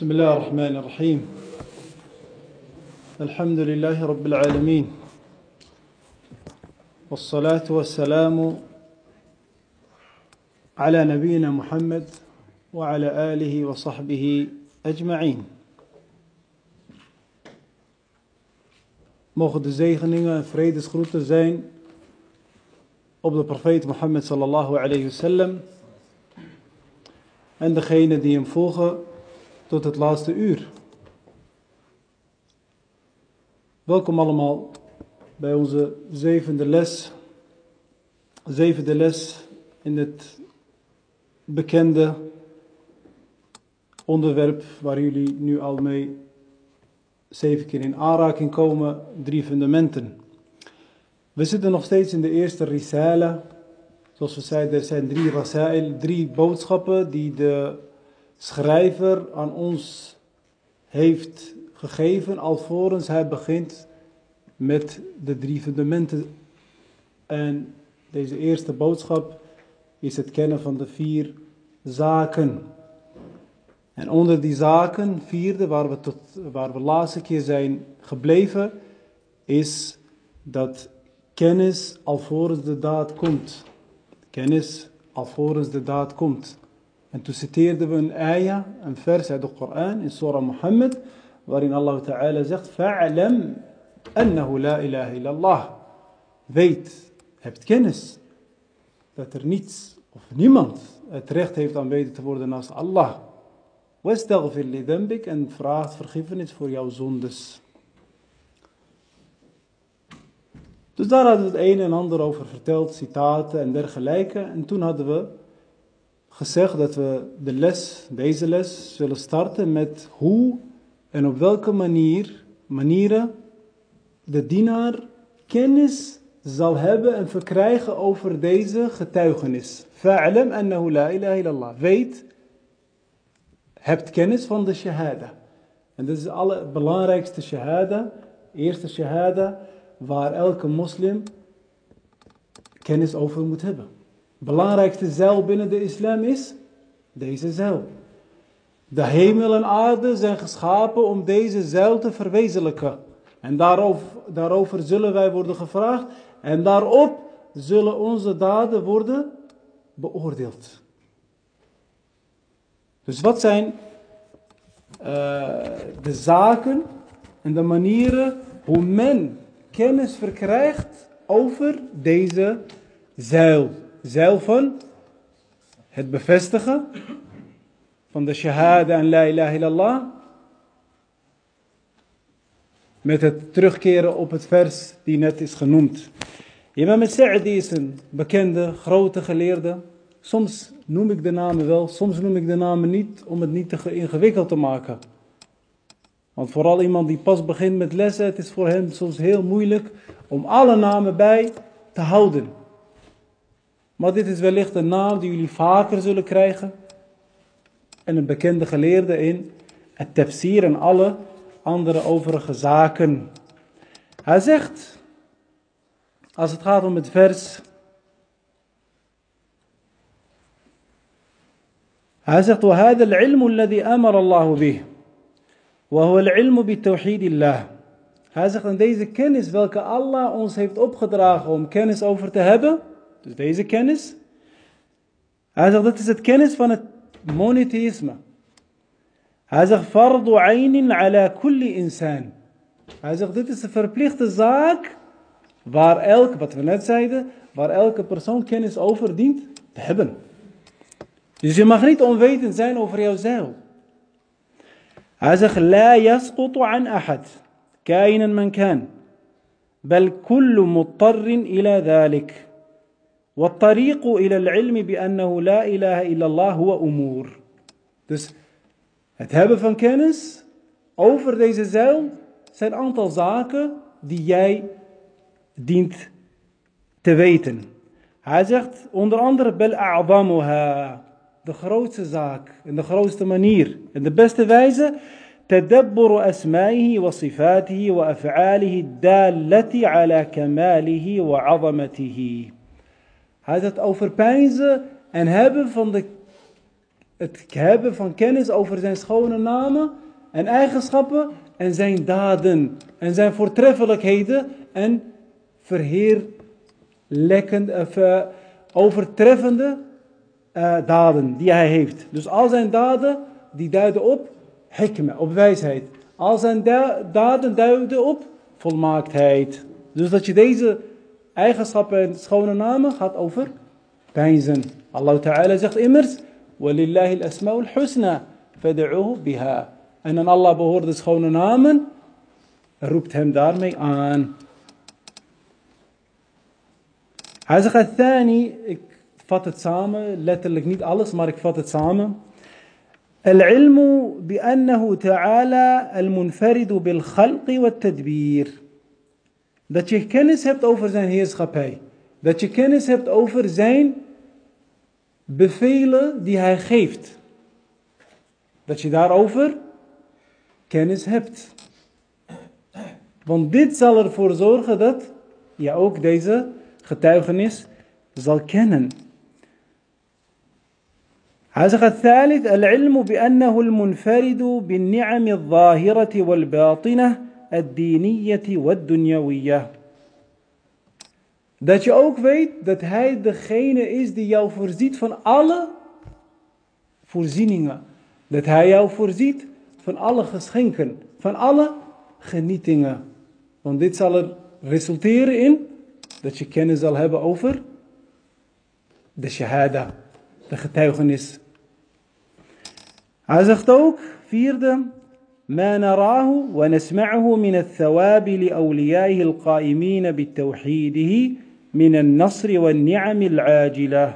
بسم الله الرحمن الرحيم الحمد لله رب العالمين والصلاة والسلام على نبينا محمد وعلى آله وصحبه أجمعين موخد الزيخنين فريد سخروت الزين أبدا برفيت محمد صلى الله عليه وسلم عند خينا دي مفوخة tot het laatste uur. Welkom allemaal bij onze zevende les. Zevende les in het bekende onderwerp waar jullie nu al mee zeven keer in aanraking komen, drie fundamenten. We zitten nog steeds in de eerste risale. Zoals we zeiden, er zijn drie rasail, drie boodschappen die de schrijver aan ons heeft gegeven, alvorens hij begint met de drie fundamenten. En deze eerste boodschap is het kennen van de vier zaken. En onder die zaken, vierde, waar we, tot, waar we laatste keer zijn gebleven, is dat kennis alvorens de daad komt. Kennis alvorens de daad komt. En toen citeerden we een ayah, een vers uit de Koran in Surah Muhammad, waarin Allah Ta'ala zegt, Fa'alam annahu la ilaha. Weet, hebt kennis, dat er niets of niemand het recht heeft aanbeden te worden naast Allah. Wastaghfir li dhanbik en vraagt vergiffenis voor jouw zondes. Dus daar hadden we het een en ander over verteld, citaten en dergelijke. En toen hadden we gezegd dat we de les, deze les, zullen starten met hoe en op welke manier, manieren de dienaar kennis zal hebben en verkrijgen over deze getuigenis. Fa'alam annahu la ilaha illallah. Weet, hebt kennis van de shahada. En dit is de allerbelangrijkste shahada, eerste shahada, waar elke moslim kennis over moet hebben belangrijkste zeil binnen de islam is deze zeil. De hemel en aarde zijn geschapen om deze zeil te verwezenlijken. En daarover, daarover zullen wij worden gevraagd. En daarop zullen onze daden worden beoordeeld. Dus wat zijn uh, de zaken en de manieren hoe men kennis verkrijgt over deze zeil? Zeil van het bevestigen van de shahada en la ilaha illallah. Met het terugkeren op het vers die net is genoemd. Imam Sa'di is een bekende, grote geleerde. Soms noem ik de namen wel, soms noem ik de namen niet, om het niet te ingewikkeld te maken. Want vooral iemand die pas begint met lessen, het is voor hem soms heel moeilijk om alle namen bij te houden. Maar dit is wellicht een naam die jullie vaker zullen krijgen. En een bekende geleerde in het tafsir en alle andere overige zaken. Hij zegt, als het gaat om het vers. Hij zegt, وهذا العلم الذي أمر الله به وهو العلم بتوحيد الله. Hij zegt, en deze kennis welke Allah ons heeft opgedragen om kennis over te hebben dus deze kennis. Hij zegt, dat is het kennis van het monotheïsme. Hij zegt, fardu aynin ala kulli insan. Hij zegt, dit is een verplichte zaak waar elke, wat we net zeiden, waar elke persoon kennis over dient te hebben. Dus je mag niet onwetend zijn over jouw zeil. Hij zegt, la yasqutu an ahad, kainan man kan, kullu muttarrin ila dhalik. والطريق إلى العلم بأنه لا إله إلا الله هو أمور. Dus het hebben van kennis over deze zeil zijn aantal zaken die jij dient te weten. Hij zegt onder andere bel a'zamuha, de grootste zaak en de grootste manier en de beste wijze تدبر أسمائه وصفاته وأفعاله الدالة على كماله وعظمته. Hij zegt overpijnzen en hebben van de het hebben van kennis over zijn schone namen en eigenschappen en zijn daden en zijn voortreffelijkheden en verheerlijkende, of, uh, overtreffende uh, daden die hij heeft. Dus al zijn daden die duiden op hikme, op wijsheid. Al zijn daden duiden op volmaaktheid. Dus dat je deze eigenschappen en schone namen gaat over pijnzen. Allah Ta'ala zegt immers, وَلِلَّهِ الْأَسْمَاءُ الْحُسْنَى فَدَعُوهُ بِهَا En aan Allah behoort de schone namen, roept hem daarmee aan. Hij zegt, Thani, ik vat het samen, letterlijk niet alles, maar ik vat het samen. العلم بأنه تعالى المنفرد بالخلق والتدبير Dat je kennis hebt over zijn heerschappij. Dat je kennis hebt over zijn bevelen die hij geeft. Dat je daarover kennis hebt. Want dit zal ervoor zorgen dat je ook deze getuigenis zal kennen. Hij zegt het thalith, al-ilmu bi-annahu الدينية والدنيوية Dat je ook weet dat hij degene is die jou voorziet van alle voorzieningen. Dat hij jou voorziet van alle geschenken, van alle genietingen. Want dit zal er resulteren in dat je kennis zal hebben over de shahada, de getuigenis. Hij zegt ook, vierde, ما نراه ونسمعه من الثواب لأوليائه القائمين بتوحيده من النصر والنعم العاجلة.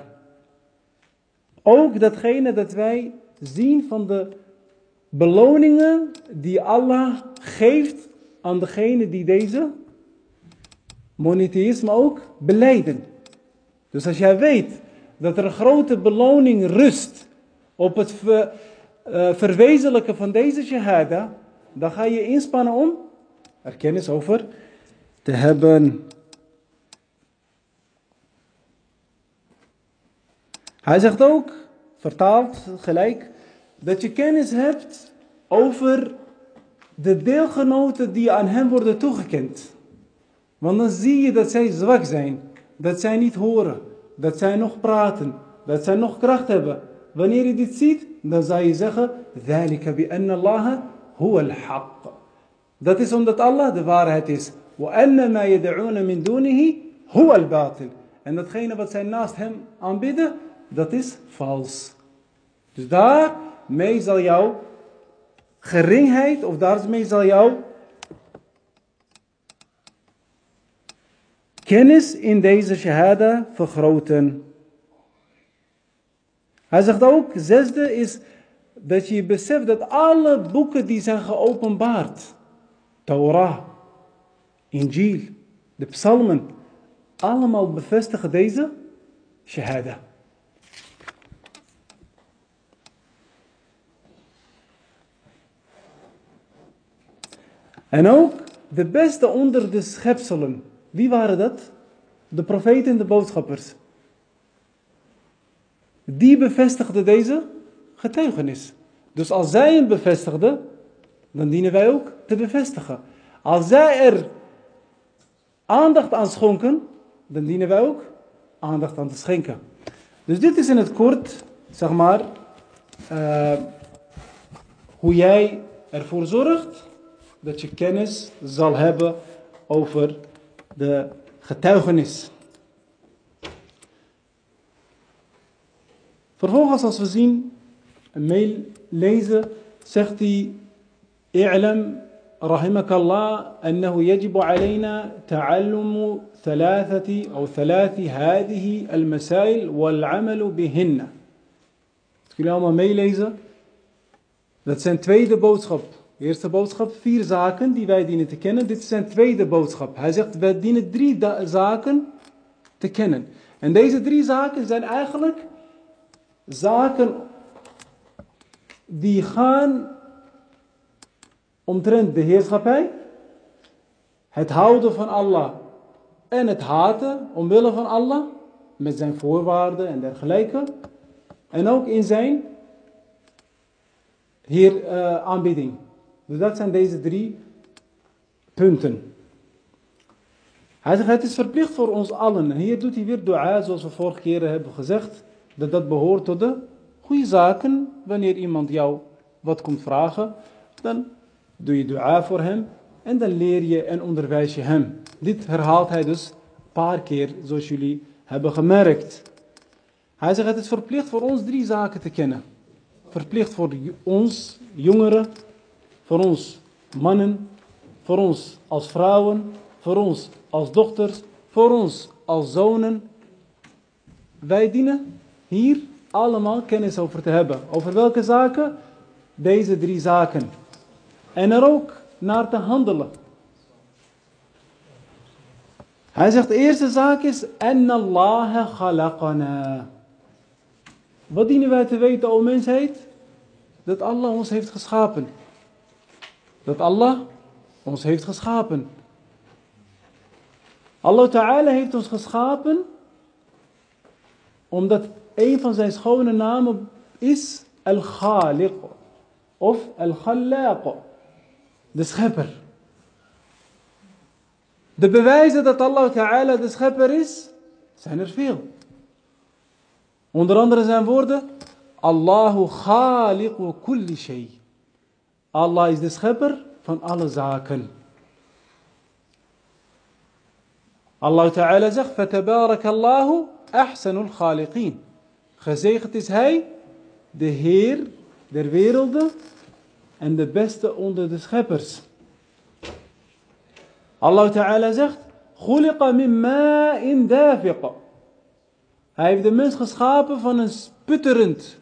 Ook datgene dat wij zien van de beloningen die Allah geeft aan degene die deze monotheïsme ook beleiden. Dus als jij weet dat er een grote beloning rust op het ver, uh, verwezenlijken van deze shahada, dan ga je inspannen om er kennis over te hebben. Hij zegt ook, vertaald gelijk, dat je kennis hebt over de deelgenoten die aan hem worden toegekend. Want dan zie je dat zij zwak zijn, dat zij niet horen, dat zij nog praten, dat zij nog kracht hebben. Wanneer je dit ziet, dan zou je zeggen, ذَلِكَ بِأَنَّ اللَّهَ هُوَ الْحَقِّ Dat is omdat Allah de waarheid is. وَأَنَّ مَا يَدْعُونَ مِن دُونِهِ هُوَ الْبَاطِلِ En datgene wat zij naast hem aanbidden, dat is vals. Dus daarmee zal jouw geringheid, of daarmee zal jouw kennis in deze shahada vergroten. Hij zegt ook, zesde is dat je beseft dat alle boeken die zijn geopenbaard, Torah, Injil, de psalmen, allemaal bevestigen deze shahada. En ook de beste onder de schepselen. Wie waren dat? De profeten en de boodschappers. Die bevestigden deze getuigenis. Dus als zij hem bevestigden, dan dienen wij ook te bevestigen. Als zij er aandacht aan schonken, dan dienen wij ook aandacht aan te schenken. Dus dit is in het kort, zeg maar, uh, hoe jij ervoor zorgt dat je kennis zal hebben over de getuigenis. Vervolgens als we zien, een mail lezen, zegt hij, اعلم رحمك الله أنه يجب علينا تعلم ثلاثة أو ثلاث هذه المسائل والعمل بهن. Jullie allemaal meelezen. Dat zijn tweede boodschap. Eerste boodschap, vier zaken die wij dienen te kennen. Dit is zijn tweede boodschap. Hij zegt, wij dienen drie zaken te kennen. En deze drie zaken zijn eigenlijk zaken die gaan omtrent de heerschappij, het houden van Allah en het haten omwille van Allah, met zijn voorwaarden en dergelijke. En ook in zijn Heer, uh, aanbidding. Dus dat zijn deze drie punten. Hij zegt, het is verplicht voor ons allen. En hier doet hij weer dua, zoals we vorige keren hebben gezegd. Dat dat behoort tot de goede zaken. Wanneer iemand jou wat komt vragen, dan doe je dua voor hem. En dan leer je en onderwijs je hem. Dit herhaalt hij dus een paar keer, zoals jullie hebben gemerkt. Hij zegt, het is verplicht voor ons drie zaken te kennen. Verplicht voor ons, jongeren, voor ons mannen, voor ons als vrouwen, voor ons als dochters, voor ons als zonen. Wij dienen hier allemaal kennis over te hebben. Over welke zaken? Deze drie zaken. En er ook naar te handelen. Hij zegt de eerste zaak is en Allah khalaqana. Wat dienen wij te weten, o mensheid? Dat Allah ons heeft geschapen. Dat Allah ons heeft geschapen. Allah Ta'ala heeft ons geschapen omdat een van zijn schone namen is Al-Khaliq of Al-Khallaq, de schepper. De bewijzen dat Allah Ta'ala de schepper is, zijn er veel. Onder andere zijn woorden, Allahu khaliqu kulli shay. Allah is de schepper van alle zaken. Allah Ta'ala zegt, Fatabarakallahu ahsanul khaliqin. Gezegend is hij, de Heer der werelden en de beste onder de scheppers. Allah Ta'ala zegt, Khuliqa min ma'in dafiqa. Hij heeft de mens geschapen van een sputterend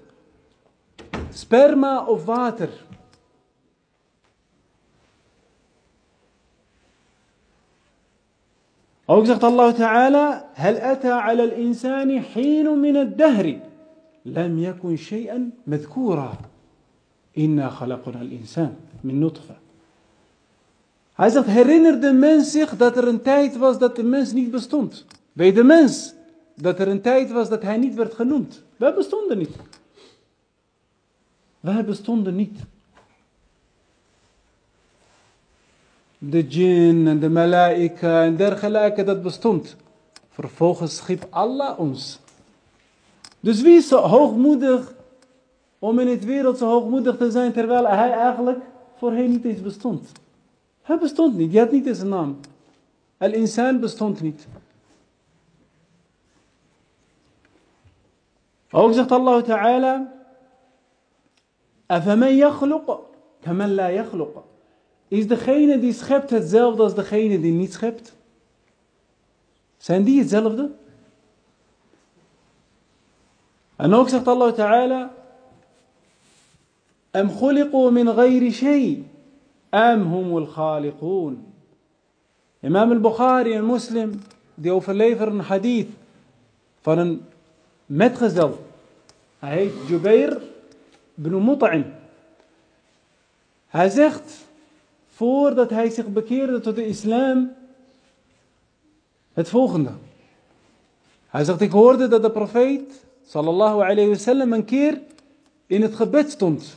sperma of water. Ook zegt Allah Ta'ala, هل أتى على الإنسان حين من الدهر لم يكن شيئا مذكورا إنا خلقنا الإنسان من نطفة Hij zegt, herinner de mens zich dat er een tijd was dat de mens niet bestond. Weet de mens dat er een tijd was dat hij niet werd genoemd. Wij bestonden niet. Wij bestonden niet. De jinn en de malaika en dergelijke, dat bestond. Vervolgens schiep Allah ons. Dus wie is zo hoogmoedig om in het wereld zo hoogmoedig te zijn terwijl hij eigenlijk voorheen niet eens bestond? Hij bestond niet, hij had niet eens een naam. Al-insan bestond niet. Ook zegt Allah Ta'ala, أَفَمَنْ يَخْلُقَ كَمَنْ لَا يَخْلُقَ Is degene die schept hetzelfde als degene die niet schept? Zijn die hetzelfde? أنه يقول الله تعالى أم خلقوا من غير شيء أم هم الخالقون؟ إمام البخاري المسلم ديو فليفر حديث فنن متخزل هاي جبير بن مطعم هزخت فور دات هاي سيخ بكير دات الإسلام هتفوخنا هزخت يكورد دات البروفيت sallallahu alayhi wasallam, een keer in het gebed stond.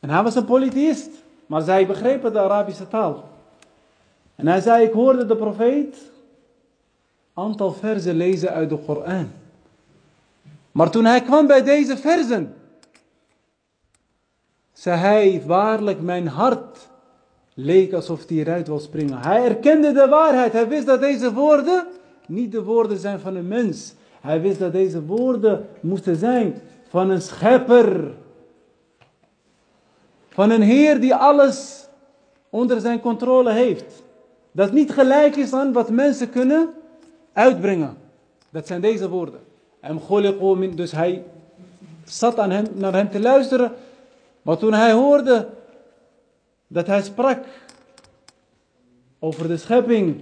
En hij was een polytheïst, maar zij begrepen de Arabische taal. En hij zei, ik hoorde de profeet aantal verzen lezen uit de Koran. Maar toen hij kwam bij deze verzen, zei hij, waarlijk mijn hart leek alsof hij eruit wil springen. Hij erkende de waarheid. Hij wist dat deze woorden niet de woorden zijn van een mens. Hij wist dat deze woorden moesten zijn van een schepper. Van een Heer die alles onder zijn controle heeft. Dat niet gelijk is aan wat mensen kunnen uitbrengen. Dat zijn deze woorden. Dus hij zat aan hem, naar hem te luisteren. Maar toen hij hoorde dat hij sprak over de schepping.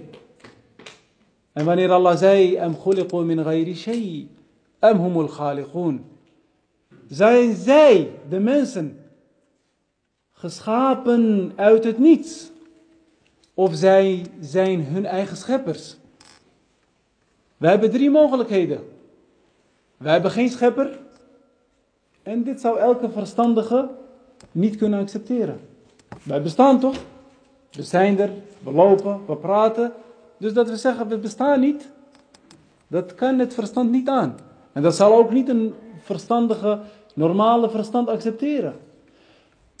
En wanneer Allah zei, Am khuliqu min ghayri shay, am humul khaliqun. Zijn zij, de mensen, geschapen uit het niets? Of zij zijn hun eigen scheppers? We hebben drie mogelijkheden. Wij hebben geen schepper. En dit zou elke verstandige niet kunnen accepteren. Wij bestaan toch? We zijn er, we lopen, we praten. Dus dat we zeggen we bestaan niet, dat kan het verstand niet aan. En dat zal ook niet een verstandige, normale verstand accepteren.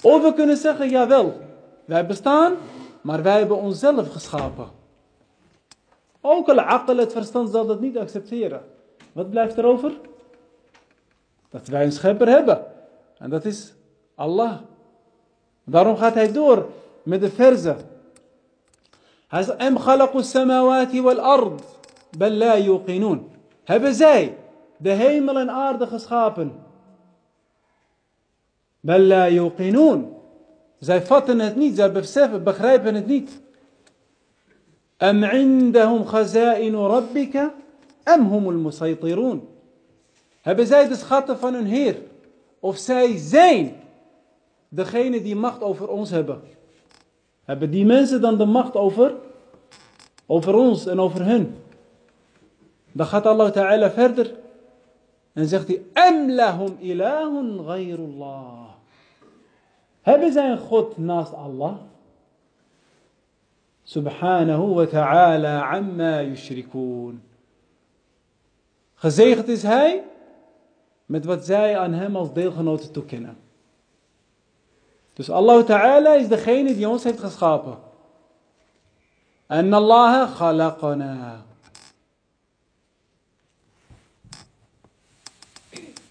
Of we kunnen zeggen, jawel, wij bestaan, maar wij hebben onszelf geschapen. Ook al aql, het verstand zal dat niet accepteren. Wat blijft er over? Dat wij een schepper hebben. En dat is Allah. Daarom gaat hij door met de verzen. Yuqinun. Hebben zij de hemel en aarde geschapen? Zij vatten het niet, zij beseffen, begrijpen het niet. Hebben zij de schatten van hun Heer? Of zij zijn degene die macht over ons hebben? Hebben die mensen dan de macht over? Over ons en over hun? Dan gaat Allah Ta'ala verder en zegt hij: Am lahum ilahun ghayrullah. Hebben zij een God naast Allah? Subhanahu wa ta'ala amma yushrikoon. Gezegend is hij met wat zij aan hem als deelgenoten toekennen. Dus Allah Ta'ala is degene die ons heeft geschapen. En Allah khalaqana.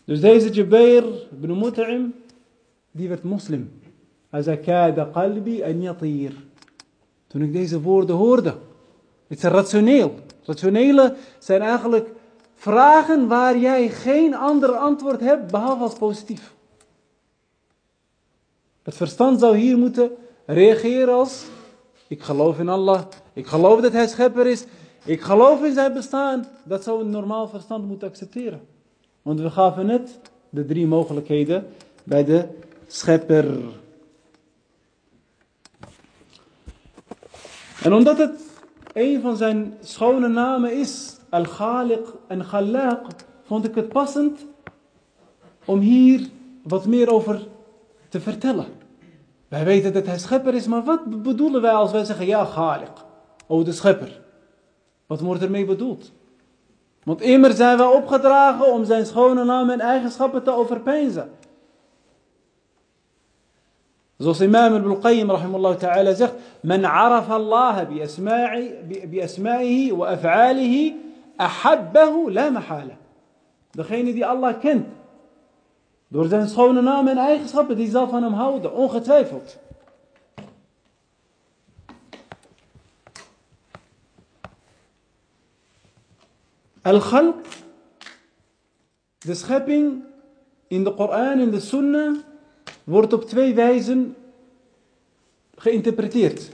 Dus deze Jubair ibn Mut'im, die werd moslim. Hij zei, kada qalbi en yatir. Toen ik deze woorden hoorde. Het is rationeel. Rationele zijn eigenlijk vragen waar jij geen ander antwoord hebt behalve als positief. Het verstand zou hier moeten reageren als: Ik geloof in Allah, ik geloof dat Hij schepper is, ik geloof in zijn bestaan. Dat zou een normaal verstand moeten accepteren. Want we gaven net de drie mogelijkheden bij de schepper. En omdat het een van zijn schone namen is, Al-Khaliq en Khallaq, vond ik het passend om hier wat meer over te vertellen. Wij weten dat hij schepper is, maar wat bedoelen wij als wij zeggen, ja, Khaliq, oh de schepper. Wat wordt ermee bedoeld? Want immer zijn wij opgedragen om zijn schone naam en eigenschappen te overpeinzen. Zoals imam ibn Qayyim rahimahullah ta'ala zegt, Men arafa Allah bi asma'ihi wa af'alihi ahabbahu la mahala. Degene die Allah kent, door zijn schone naam en eigenschappen, die zal van hem houden, ongetwijfeld. Al-Khalq, de schepping in de Koran en de Sunnah, wordt op twee wijzen geïnterpreteerd.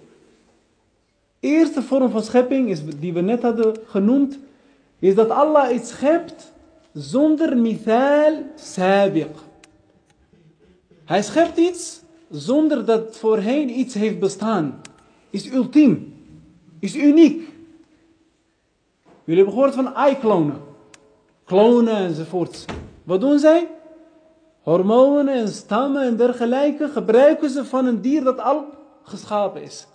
Eerste vorm van schepping, is, die we net hadden genoemd, is dat Allah iets schept zonder mithal sabiq. Hij schept iets zonder dat voorheen iets heeft bestaan. Is ultiem. Is uniek. Jullie hebben gehoord van ei-klonen. Klonen enzovoort. Wat doen zij? Hormonen en stammen en dergelijke gebruiken ze van een dier dat al geschapen is.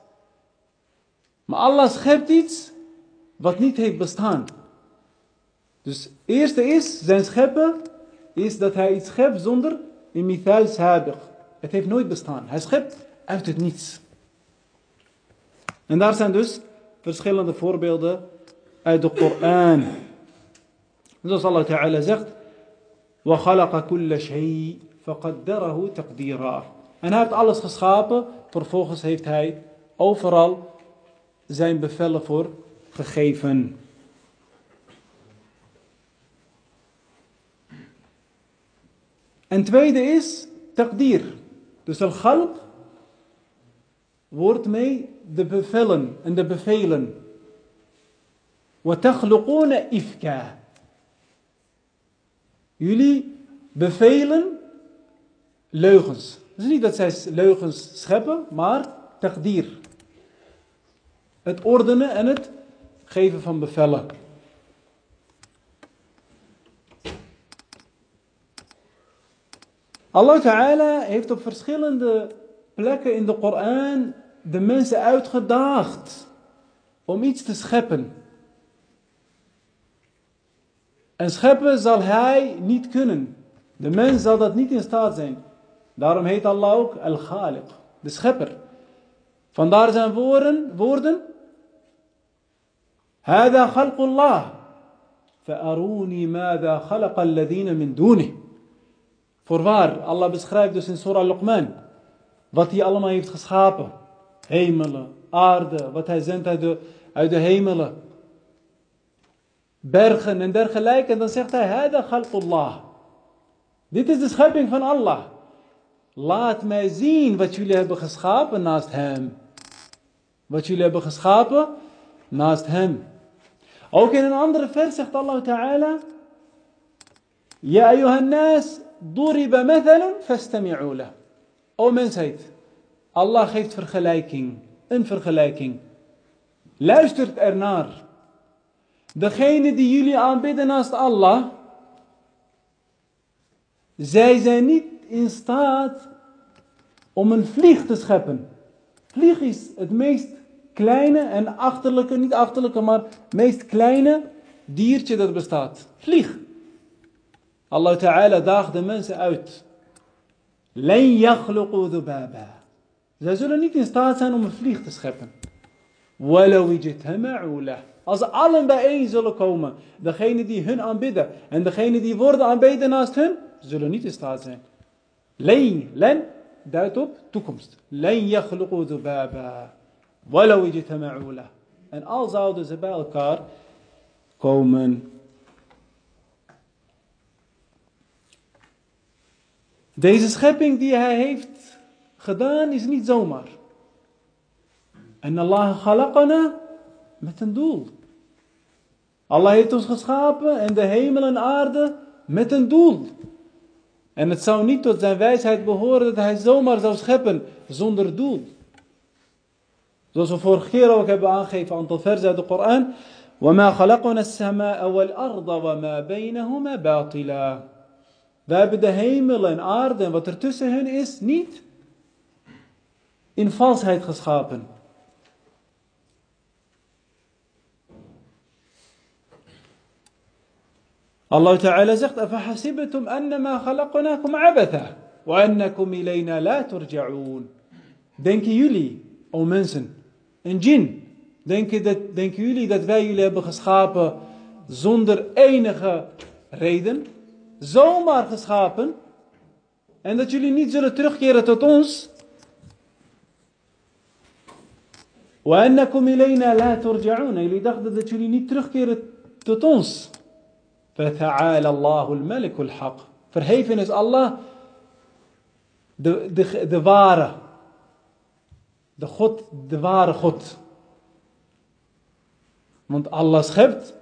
Maar Allah schept iets wat niet heeft bestaan. Dus het eerste is, zijn scheppen, is dat hij iets schept zonder een mithal sabiq. Het heeft nooit bestaan. Hij schept uit het niets. En daar zijn dus verschillende voorbeelden uit de Koran. Zoals Allah Ta'ala zegt, وَخَلَقَ كُلَّ شَيْءٍ فَقَدَّرَهُ تَقْدِيرًا En hij heeft alles geschapen, vervolgens heeft hij overal zijn bevelen voor gegeven. En tweede is taqdir. Dus al-khalq wordt mee de bevelen en de bevelen. وَتَخْلُقُونَ ifka. Jullie bevelen leugens. Het is niet dat zij leugens scheppen, maar taqdir. Het ordenen en het geven van bevelen. Allah Ta'ala heeft op verschillende plekken in de Koran de mensen uitgedaagd om iets te scheppen. En scheppen zal hij niet kunnen. De mens zal dat niet in staat zijn. Daarom heet Allah ook Al-Khaliq, de schepper. Vandaar zijn woorden, woorden هذا خلق الله فأروني ماذا خلق الذين من دونه Voorwaar, Allah beschrijft dus in Surah Luqman wat hij allemaal heeft geschapen. Hemelen, aarde, wat hij zendt uit de, uit de hemelen. Bergen en dergelijke. En dan zegt hij, khalqullah. Dit is de schepping van Allah. Laat mij zien wat jullie hebben geschapen naast hem. Wat jullie hebben geschapen naast hem. Ook in een andere vers zegt Allah Ta'ala. Ja nas, duriba mathalun fastami'u lah. O mensheid, Allah geeft vergelijking, een vergelijking. Luistert ernaar. Degene die jullie aanbidden naast Allah, zij zijn niet in staat om een vlieg te scheppen. Vlieg is het meest kleine en achterlijke, niet achterlijke, maar meest kleine diertje dat bestaat. Vlieg. Allah Ta'ala daagt de mensen uit. Len yakhluqu dhubaba. Zij zullen niet in staat zijn om een vlieg te scheppen. Als allen bijeen zullen komen, degene die hun aanbidden en degene die worden aanbeden naast hun, zullen niet in staat zijn. Len, len duidt op toekomst. Len yakhluqu dhubaba. En al zouden ze bij elkaar komen. Deze schepping die hij heeft gedaan is niet zomaar. En Allah khalaqana met een doel. Allah heeft ons geschapen en de hemel en aarde met een doel. En het zou niet tot zijn wijsheid behoren dat hij zomaar zou scheppen zonder doel. Zoals we vorige keer ook hebben aangegeven, een aantal versen uit de Koran. وَمَا خَلَقْنَا السَّمَاءَ وَالْأَرْضَ وَمَا بَيْنَهُمَا بَاطِلًا we hebben de hemel en aarde en wat er tussen hen is niet in valsheid geschapen. Allah Ta'ala zegt: "Afahasibatum annama khalaqnakum abatha wa annakum ilayna la turja'un." Denken jullie, o mensen, en jin, denken, dat, denken jullie dat wij jullie hebben geschapen zonder enige reden? Zomaar geschapen? En dat jullie niet zullen terugkeren tot ons? وَأَنَّكُمْ إِلَيْنَا لَا تُرْجَعُونَ Jullie dachten dat jullie niet terugkeren tot ons. فَتَعَالَ اللَّهُ الْمَلِكُ الْحَقِّ Verheven is Allah, de, de, de ware. De God, de ware God. Want Allah schept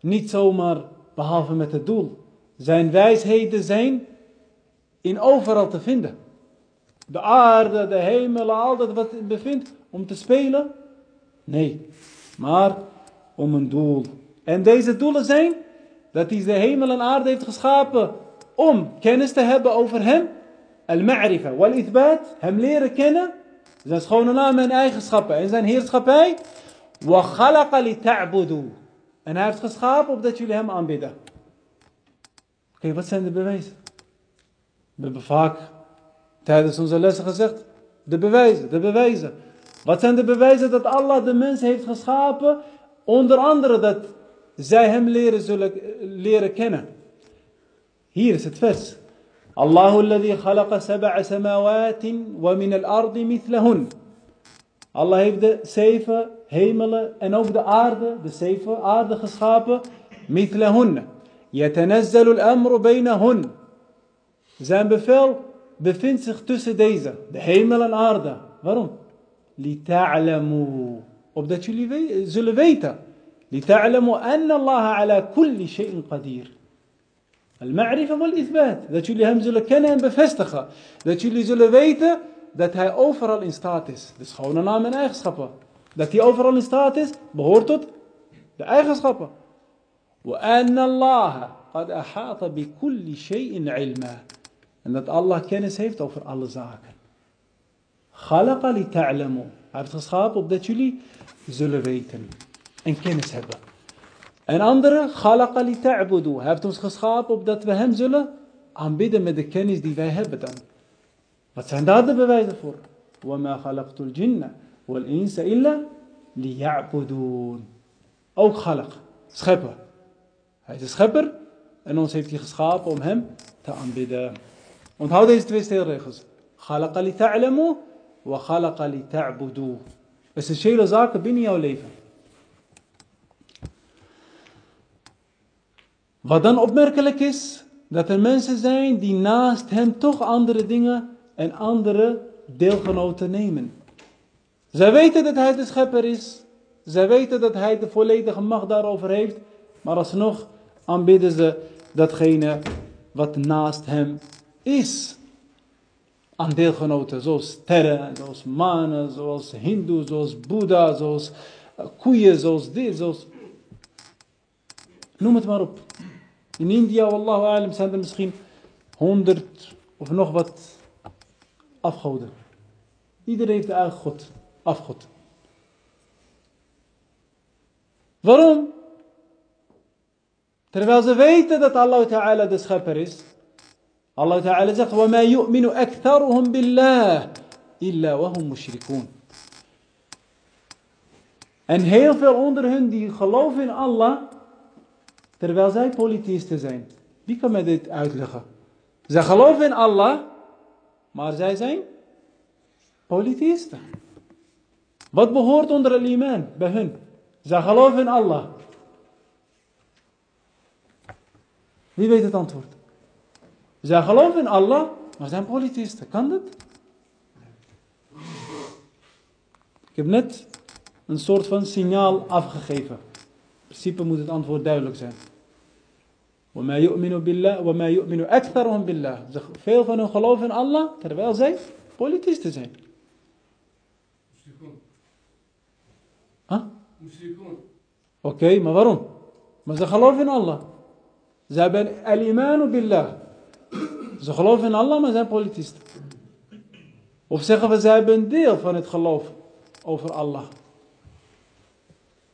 niet zomaar behalve met het doel. zijn wijsheden zijn in overal te vinden. De aarde, de hemel, al dat wat bevindt. Om te spelen? Nee. Maar om een doel. En deze doelen zijn dat hij de hemel en aarde heeft geschapen om kennis te hebben over hem. Al-ma'rifa wal-ithbaat. Hem leren kennen. Zijn schone namen en eigenschappen en zijn heerschappij. Wa khalaqa li ta'budu. En hij heeft geschapen opdat jullie hem aanbidden. Oké, wat zijn de bewijzen? We hebben vaak tijdens onze lessen gezegd, de bewijzen, de bewijzen. Wat zijn de bewijzen dat Allah de mens heeft geschapen? Onder andere dat zij hem leren zullen leren kennen. Hier is het vers. الله الذي خلق سبع سماوات ومن الأرض مثلهن Allah heeft de zeven hemelen en ook de aarde, de zeven aarde geschapen. مثلهن يتنزل الأمر بينهن Zijn bevel bevindt zich tussen deze, de hemel en aarde. Waarom? لتعلموا Opdat jullie zullen weten. لتعلموا أن الله على كل شيء قدير Al-ma'rifa wal-ithbat. Dat jullie hem zullen kennen en bevestigen. Dat jullie zullen weten dat hij overal in staat is. De schone naam en eigenschappen. Dat hij overal in staat is, behoort tot de eigenschappen. وأن الله قد أحاط بكل شيء علما. En dat Allah kennis heeft over alle zaken. Khalaqa li ta'lamu. Hij heeft geschapen opdat jullie zullen weten en kennis hebben. En andere, khalaqa li ta'budu. Hij heeft ons geschapen opdat we hem zullen aanbidden met de kennis die wij hebben dan. Wat zijn daar de bewijzen voor? وَمَا خَلَقْتُ الْجِنَّ وَالْإِنسَ إِلَّا لِيَعْبُدُونَ Ook khalaq, schepper. Hij is de schepper en ons heeft hij geschapen om hem te aanbidden. Onthoud deze twee stelregels. Khalaqa li ta'lamu wa khalaqa li ta'budu. Essentiële zaken binnen jouw leven. Wat dan opmerkelijk is, dat er mensen zijn die naast hem toch andere dingen en andere deelgenoten nemen. Zij weten dat hij de schepper is. Zij weten dat hij de volledige macht daarover heeft. Maar alsnog aanbidden ze datgene wat naast hem is. Aan deelgenoten, zoals sterren, zoals manen, zoals hindoe, zoals boeddha, zoals eh, koeien, zoals dit, zoals... Noem het maar op. In India, wallahu alam, zijn er misschien honderd of nog wat afgoden. Iedereen heeft de eigen God, afgod. Waarom? Terwijl ze weten dat Allah Ta'ala de schepper is. Allah Ta'ala zegt, وَمَا يُؤْمِنُ أَكْثَرُهُمْ بِاللَّهِ إِلَّا وَهُمْ مُشْرِكُونَ En heel veel onder hun die geloven in Allah, terwijl zij polytheïsten zijn. Wie kan mij dit uitleggen? Zij geloven in Allah, maar zij zijn polytheïsten. Wat behoort onder het iman bij hun? Zij geloven in Allah. Wie weet het antwoord? Zij geloven in Allah, maar zijn polytheïsten. Kan dat? Ik heb net een soort van signaal afgegeven. In principe moet het antwoord duidelijk zijn. وَمَا يُؤْمِنُ بِاللَّهِ وَمَا يُؤْمِنُ أَكْثَرُهُم بِاللَّهِ Veel van hen geloven in Allah, terwijl zij polytheïsten zijn. Huh? Oké, maar waarom? Maar ze geloven in Allah. Ze hebben al-imanu billah. Ze geloven in Allah, maar zijn polytheïsten. Of zeggen we, ze hebben een deel van het geloof over Allah.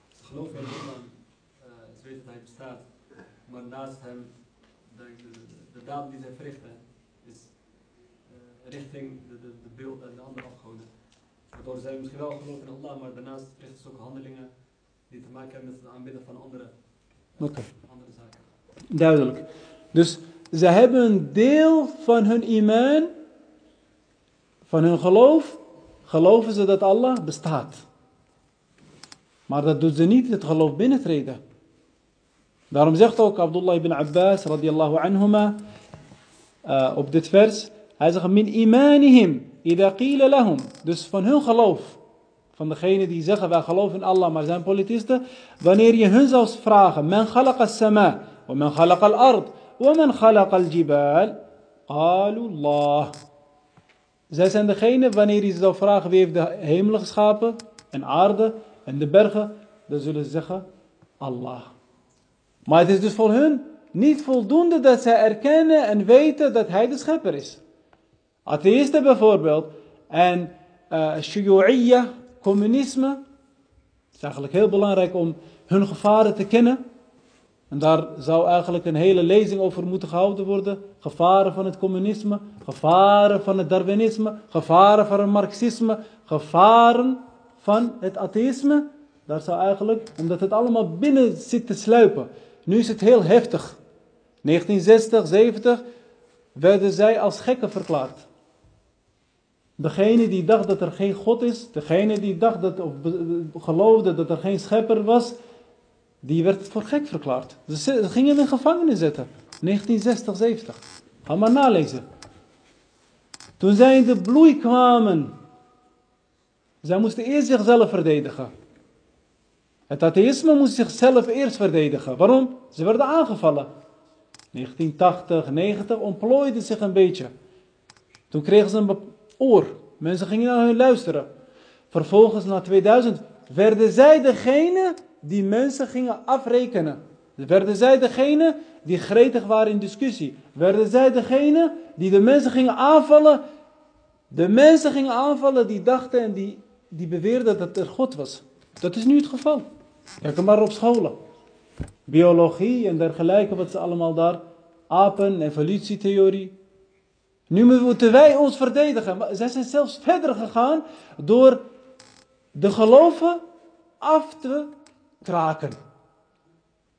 Het geloof in Allah, ze weten dat hij bestaat, maar naast hem, de, de, daad die zij verrichten, is uh, richting de, de, de beeld en de andere afgoden. Waardoor zij misschien wel geloven in Allah, maar daarnaast richten ze ook handelingen die te maken hebben met het aanbidden van andere, andere zaken. Duidelijk. Dus ze hebben een deel van hun iman, van hun geloof, geloven ze dat Allah bestaat. Maar dat doet ze niet het geloof binnentreden. Daarom zegt ook Abdullah ibn Abbas radiyallahu anhuma uh, op dit vers, hij zegt min imanihim idha qila lahum. Dus van hun geloof, van degene die zeggen wij geloven in Allah maar zijn politisten, wanneer je hun zou vragen, men khalaqa as-sama khalaqa al-ard wa men khalaqa al-jibal, qalu Allah. Zij zijn degene, wanneer ze zou vragen wie heeft de hemel geschapen en aarde en de bergen, dan zullen ze zeggen Allah. Maar het is dus voor hun niet voldoende dat zij erkennen en weten dat hij de schepper is. Atheïsten bijvoorbeeld en uh, communisme. Het is eigenlijk heel belangrijk om hun gevaren te kennen. En daar zou eigenlijk een hele lezing over moeten gehouden worden. Gevaren van het communisme, gevaren van het Darwinisme, gevaren van het Marxisme, gevaren van het atheïsme. Daar zou eigenlijk, omdat het allemaal binnen zit te sluipen. Nu is het heel heftig. 1960, 70 werden zij als gekken verklaard. Degene die dacht dat er geen God is, degene die dacht dat, of geloofde dat er geen schepper was, die werd voor gek verklaard. Ze gingen in gevangenis zetten. 1960, 70. Ga maar nalezen. Toen zij in de bloei kwamen, zij moesten eerst zichzelf verdedigen. Het atheïsme moest zichzelf eerst verdedigen. Waarom? Ze werden aangevallen. 1980, 90 ontplooide zich een beetje. Toen kregen ze een oor. Mensen gingen naar hun luisteren. Vervolgens na 2000 werden zij degene die mensen gingen afrekenen. Werden zij degene die gretig waren in discussie? Werden zij degene die de mensen gingen aanvallen? De mensen gingen aanvallen die dachten en die, die beweerden dat er God was. Dat is nu het geval. Kijk maar op scholen. Biologie en dergelijke, wat ze allemaal daar. Apen, evolutietheorie. Nu moeten wij ons verdedigen. Maar zij zijn zelfs verder gegaan door de geloven af te kraken.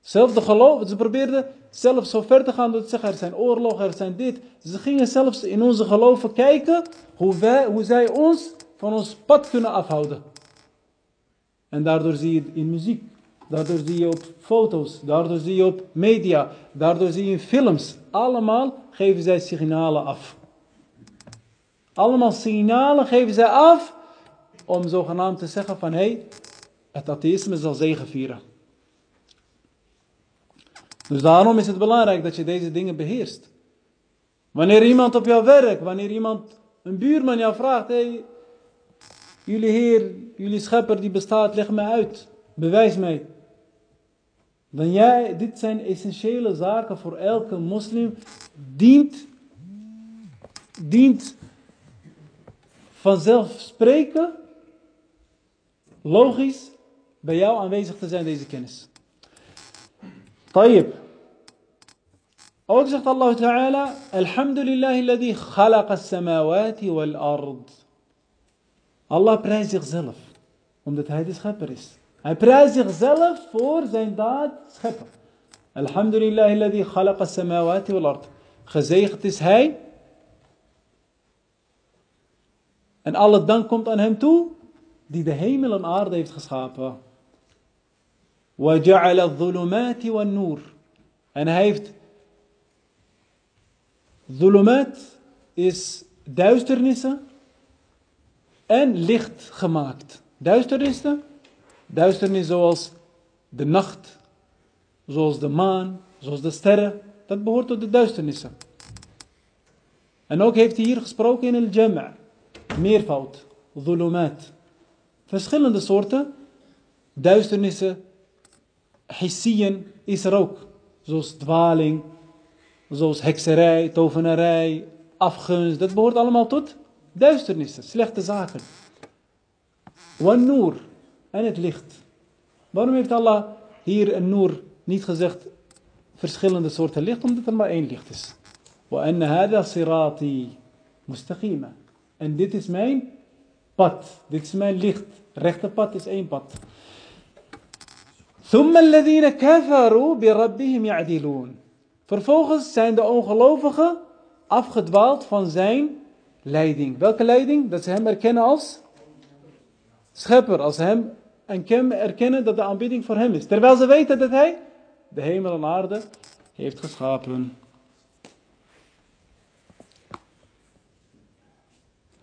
Zelfs de geloven, ze probeerden zelfs zo ver te gaan door te zeggen, er zijn oorlogen, er zijn dit. Ze gingen zelfs in onze geloven kijken hoe, wij, hoe zij ons van ons pad kunnen afhouden. En daardoor zie je in muziek, daardoor zie je op foto's, daardoor zie je op media, daardoor zie je in films. Allemaal geven zij signalen af. Allemaal signalen geven zij af om zogenaamd te zeggen van hé, hey, het atheïsme zal zegevieren. Dus daarom is het belangrijk dat je deze dingen beheerst. Wanneer iemand op jouw werk, wanneer iemand, een buurman jou vraagt, hey, jullie Heer, jullie schepper die bestaat, leg mij uit, bewijs mij. Dan jij, dit zijn essentiële zaken voor elke moslim, dient, dient vanzelf spreken, logisch, bij jou aanwezig te zijn deze kennis. طيب ook zegt Allah Ta'ala Alhamdulillah alladhi khalaqa as-samawati wal ard Allah prijst zichzelf omdat hij de schepper is hij prijst zichzelf voor zijn daad scheppen Alhamdulillah alladhi khalaqa as-samawati wal ard gezegend is hij en alle dank komt aan hem toe die de hemel en aarde heeft geschapen وَجَعَلَ الظُّلُمَاتِ وَالنُّورِ En hij heeft Zulumat is duisternissen en licht gemaakt. Duisternissen, duisternis zoals de nacht, zoals de maan, zoals de sterren, dat behoort tot de duisternissen. En ook heeft hij hier gesproken in el jama, meervoud, zulumat. Verschillende soorten duisternissen hissiën is er ook. Zoals dwaling, zoals hekserij, tovenarij, afgunst. Dat behoort allemaal tot duisternissen, slechte zaken. Wan noor en het licht. Waarom heeft Allah hier een noor niet gezegd verschillende soorten licht? Omdat er maar één licht is. وأن هذا صراطي مستقيما. En dit is mijn pad. Dit is mijn licht. Rechte pad is één pad. Vervolgens zijn de ongelovigen afgedwaald van zijn leiding. Welke leiding? Dat ze hem erkennen als schepper. Als hem en erkennen dat de aanbidding voor hem is. Terwijl ze weten dat hij de hemel en aarde heeft geschapen.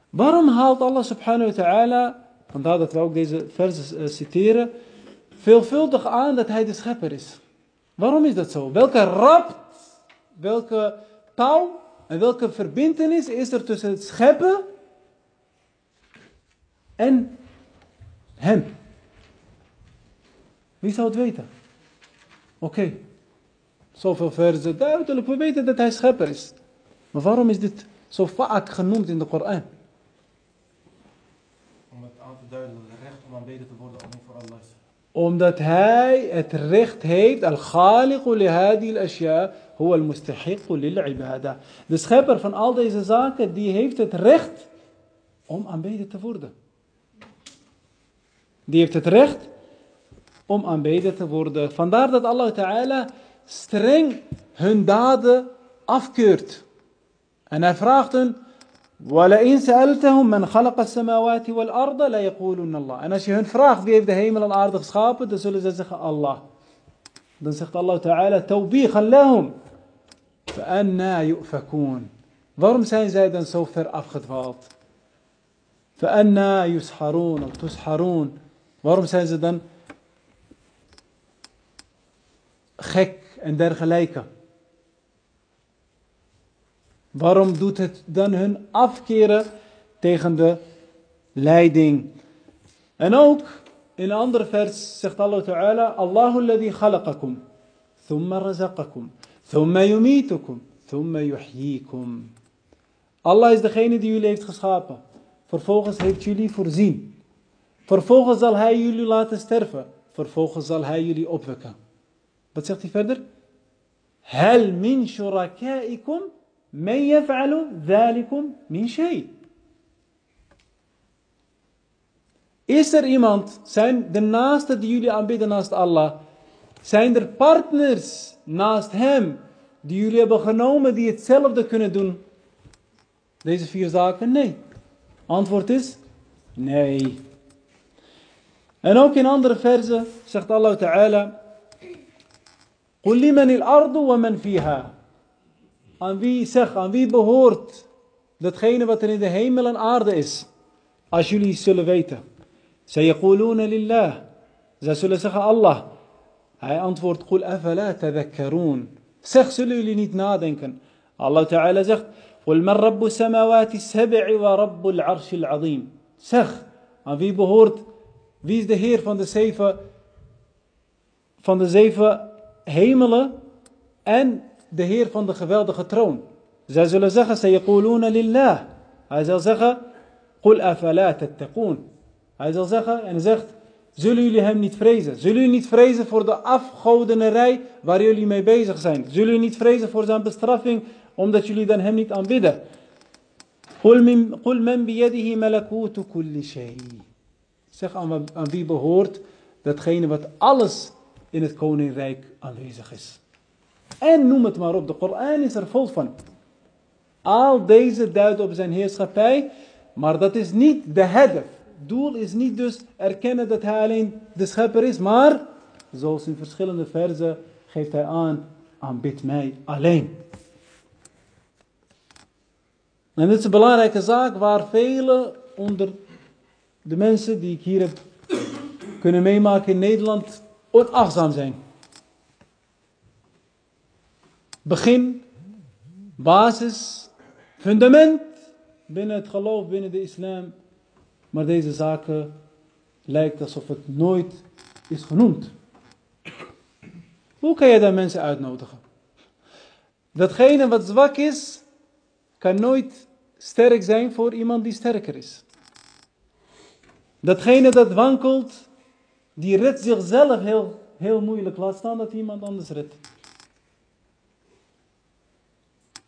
Waarom haalt Allah subhanahu wa ta'ala, vandaar dat we ook deze versen citeren, veelvuldig aan dat hij de schepper is. Waarom is dat zo? Welke rapt, welke touw en welke verbindenis is er tussen het scheppen en hem? Wie zou het weten? Oké, zoveel verzen, duidelijk, we weten dat hij schepper is. Maar waarom is dit zo vaak genoemd in de Koran? Om het aan te duiden dat het recht om aanbeden te worden Allah is omdat hij het recht heeft, al-khaliqu li hadi al-ashya, huwa al-mustahiqu lil-ibada. De schepper van al deze zaken, die heeft het recht om aanbeden te worden. Die heeft het recht om aanbeden te worden. Vandaar dat Allah Ta'ala streng hun daden afkeurt. En hij vraagt hun, ولئن سألتهم من خلق السماوات والأرض لا يقولون الله. أنا شهن فراخ في إبده من الأرض خاب دسول زخ الله. دسخ الله تعالى توبيخا لهم. فأنا يؤفكون. ضرم سين زايدا سوفر أفخذ فاض. فأنا يسحرون أو تسحرون. ضرم سين زايدا خك عند الخلايكه Waarom doet het dan hun afkeren tegen de leiding? En ook in een ander vers zegt Allah Ta'ala: Allahu alladhi khalaqakum, thumma razaqakum, thumma yumitukum, thumma yuhyikum. Allah is degene die jullie heeft geschapen. Vervolgens heeft jullie voorzien. Vervolgens zal hij jullie laten sterven. Vervolgens zal hij jullie opwekken. Wat zegt hij verder? Hel min shurakaikum men yaf'alu dhalikum min shay. Is er iemand, zijn de naasten die jullie aanbidden naast Allah, zijn er partners naast hem die jullie hebben genomen die hetzelfde kunnen doen? Deze vier zaken? Nee. Antwoord is nee. En ook in andere verzen zegt Allah Ta'ala: قُلْ لِمَنِ الْأَرْضُ وَمَنْ فِيهَا aan wie, zeg, aan wie behoort datgene wat er in de hemel en aarde is? Als jullie zullen weten. Sayyaquluna lillah. Zij zullen zeggen Allah. Hij antwoordt, Qul afala tadhakkaroon. Zeg, zullen jullie niet nadenken? Allah Ta'ala zegt, Qul مَنْ رَبُّ samawati sab'i wa rabbul الْعَظِيمِ. Zeg, aan wie behoort, wie is de Heer van de zeven, van de zeven hemelen en de Heer van de geweldige troon? Zij zullen zeggen, سَيَقُولُونَ لِلَّهِ Hij zal zeggen, قُلْ أَفَلَا تَتَّقُونَ Hij zal zeggen en zegt, zullen jullie hem niet vrezen? Zullen jullie niet vrezen voor de afgodenerij waar jullie mee bezig zijn? Zullen jullie niet vrezen voor zijn bestraffing omdat jullie dan hem niet aanbidden? قُلْ مَنْ بِيَدِهِ مَلَكُوتُ كُلِّ شَيْءٍ Zeg aan, aan wie behoort datgene wat alles in het koninkrijk aanwezig is. En noem het maar op, de Koran is er vol van. Al deze duiden op zijn heerschappij, maar dat is niet de hedef. Doel is niet dus erkennen dat hij alleen de schepper is, maar zoals in verschillende verzen geeft hij aan, aanbid mij alleen. En dit is een belangrijke zaak waar velen onder de mensen die ik hier heb kunnen meemaken in Nederland onachtzaam zijn. Begin, basis, fundament binnen het geloof, binnen de islam. Maar deze zaken lijkt alsof het nooit is genoemd. Hoe kan je daar mensen uitnodigen? Datgene wat zwak is, kan nooit sterk zijn voor iemand die sterker is. Datgene dat wankelt, die redt zichzelf heel, heel moeilijk. Laat staan dat iemand anders redt.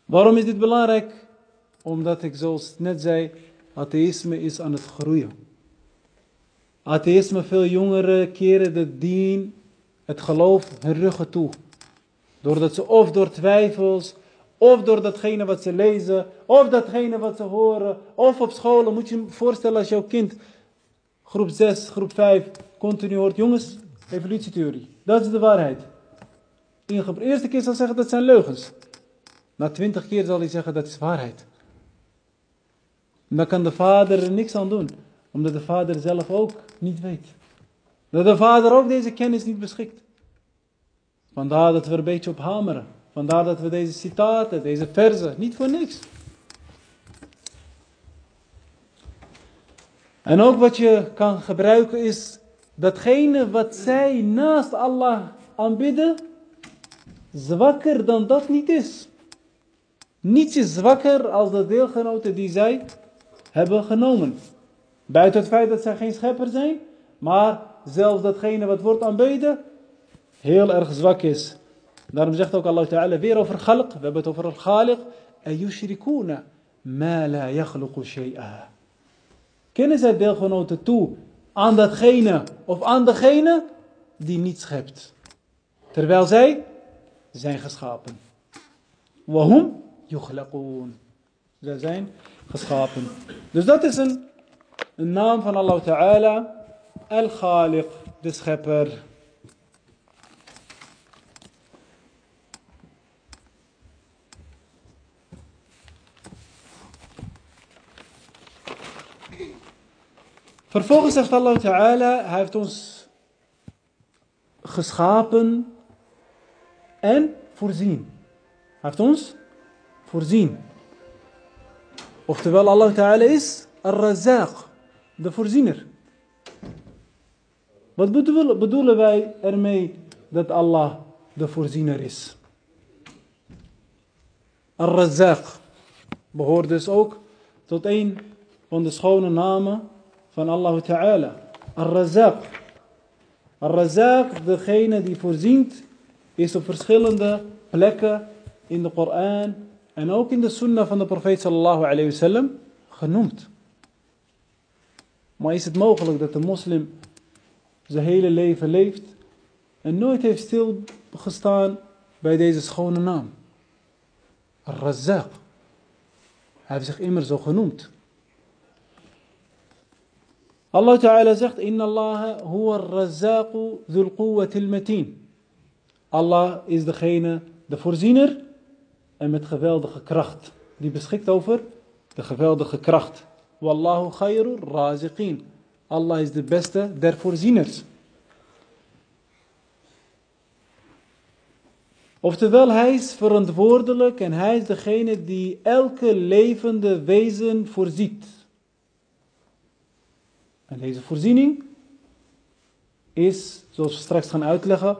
Waarom is dit belangrijk? Omdat ik zoals net zei, atheïsme is aan het groeien. Atheïsme, veel jongeren keren de dien, het geloof, hun ruggen toe. Doordat ze of door twijfels, of door datgene wat ze lezen, of datgene wat ze horen, of op scholen. Moet je je voorstellen als jouw kind groep 6, groep 5 continu hoort, jongens, evolutietheorie. Dat is de waarheid. In de eerste keer zal zeggen dat zijn leugens. Na twintig keer zal hij zeggen dat is waarheid. En dan kan de vader er niks aan doen, omdat de vader zelf ook niet weet. Dat de vader ook deze kennis niet beschikt. Vandaar dat we er een beetje op hameren. Vandaar dat we deze citaten, deze verzen, niet voor niks. En ook wat je kan gebruiken is datgene wat zij naast Allah aanbidden, zwakker dan dat niet is. Niets is zwakker als de deelgenoten die zij hebben genomen. Buiten het feit dat zij geen schepper zijn, maar zelfs datgene wat wordt aanbeden, heel erg zwak is. Daarom zegt ook Allah Ta'ala weer over khalq, we hebben het over al-khaliq, ma la yakhluqu shay'a. Kennen zij deelgenoten toe aan datgene of aan degene die niet schept. Terwijl zij zijn geschapen. Wahum yukhlaqoon. Zij zijn geschapen. Dus dat is een, een naam van Allah Ta'ala. Al-Khaliq, de schepper. Vervolgens zegt Allah Ta'ala, hij heeft ons geschapen en voorzien. Hij heeft ons voorzien. Oftewel Allah Ta'ala is Ar-Razaq, de voorziener. Wat bedoelen, wij ermee dat Allah de voorziener is. Ar-Razzaq behoort dus ook tot een van de schone namen van Allah Ta'ala. Ar-Razzaq. Ar-Razzaq, degene die voorziet, is op verschillende plekken in de Koran en ook in de sunnah van de profeet sallallahu alayhi wasallam genoemd. Maar is het mogelijk dat de moslim zijn hele leven leeft en nooit heeft stilgestaan bij deze schone naam? Ar-Razzaq. Hij heeft zich immer zo genoemd. Allah Ta'ala zegt, Inna Allah huwa ar-razzaqu dhul quwwatil mateen. Allah is degene, de voorziener en met geweldige kracht. Die beschikt over de geweldige kracht. Wallahu khayrul raziqin. Allah is de beste der voorzieners. Oftewel, hij is verantwoordelijk en hij is degene die elke levende wezen voorziet. En deze voorziening is, zoals we straks gaan uitleggen,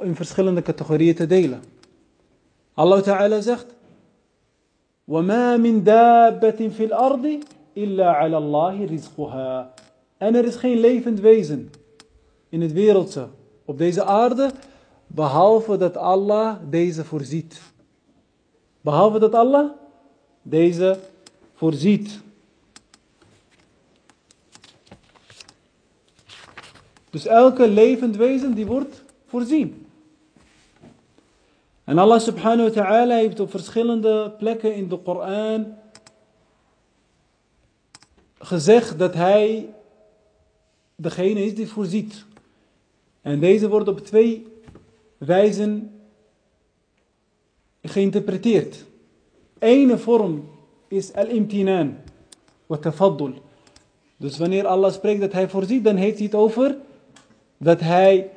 in verschillende categorieën te delen. Allah Ta'ala zegt, وَمَا مِن دَابَّةٍ فِي الْأَرْضِ إِلَّا عَلَى اللَّهِ رِزْقُهَا En er is geen levend wezen in het wereldse, op deze aarde, behalve dat Allah deze voorziet. Behalve dat Allah deze voorziet. Dus elke levend wezen die wordt voorzien. En Allah subhanahu wa ta'ala heeft op verschillende plekken in de Koran gezegd dat hij degene is die voorziet. En deze wordt op twee wijzen geïnterpreteerd. Ene vorm is al-imtinan wa tafaddul. Dus wanneer Allah spreekt dat hij voorziet, dan heeft hij het over dat hij